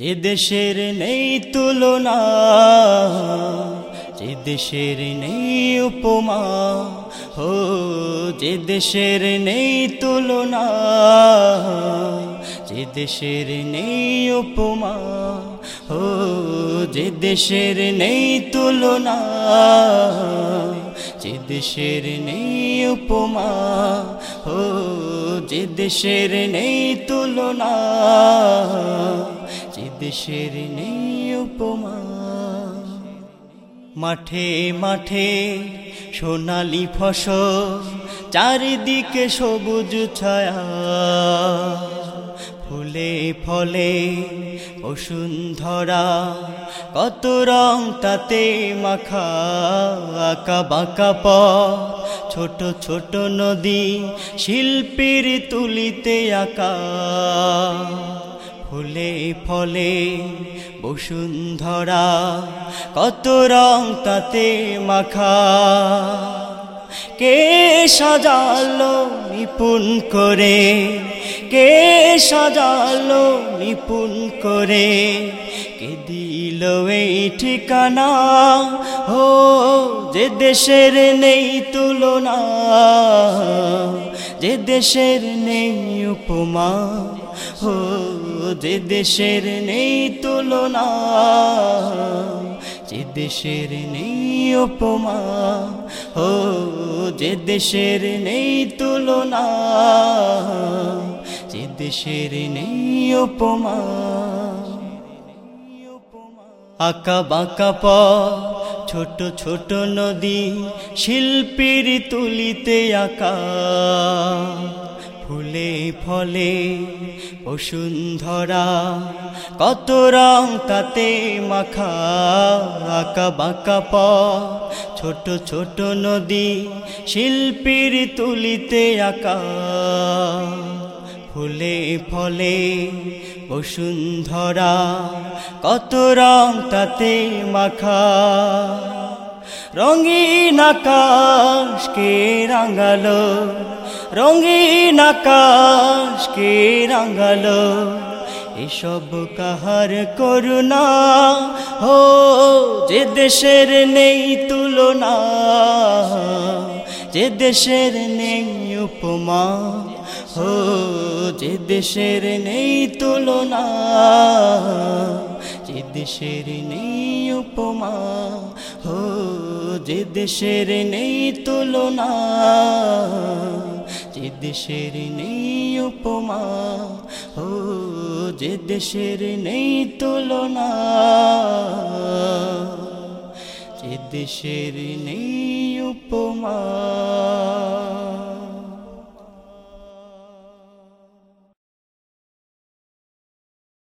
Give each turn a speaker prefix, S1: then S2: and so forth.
S1: যে দেশের নেই তুলনা, যে দেশের নেই উপমা, হো, যে দেশের নেই তুলনা, যে দেশের নেই উপমা, হো, যে দেশের নেই তুলনা, যে দেশের নেই উপমা, হো, যে দেশের নেই তুলনা। দেশের নেই উপমা মাঠে মাঠে সোনালি ফসল, চারিদিকে সবুজ ছায়া। ফুলে, ফলে বসুন্ধরা, কত রং তাতে মাখা। আঁকা, বাঁকা প ছোট ছোট নদী, শিল্পীর তুলিতে আঁকা। ফুলে ফলে বসুন্ধরা, কত রং তাতে মাখা। কে সাজালো নিপুণ করে, কে সাজালো নিপুণ করে, কে দিল এই ঠিকানা? ও, যে দেশের নেই তুলনা, যে দেশের নেই উপমা। ও যে দেশের নেই তুলনা, যে দেশের নেই উপমা ও যে দেশের নেই তুলনা, যে দেশের নেই উপমা। আঁকা বাঁকা প ছোট ছোট নদী, শিল্পীর তুলিতে আঁকা। ফুলে ফলে বসুন্ধরা, কত রং তাতে মাখা, আঁকা বাঁকা প ছোট ছোট নদী শিল্পীর তুলিতে আঁকা। ফুলে ফলে বসুন্ধরা, কত রং তাতে মাখা। রঙিন আকাশকে রাঙালো রঙিন আকাশ কে রাঙালো? এসব কাহার করুণা? হো, যে দেশের নেই তুলনা, যে দেশের নেই উপমা, হো, যে দেশের নেই তুলনা, যে দেশের নেই উপমা, হো, যে দেশের নেই তুলনা। যে দেশের নেই উপমা ও যে দেশের নেই তুলনা। যে দেশের নেই উপমা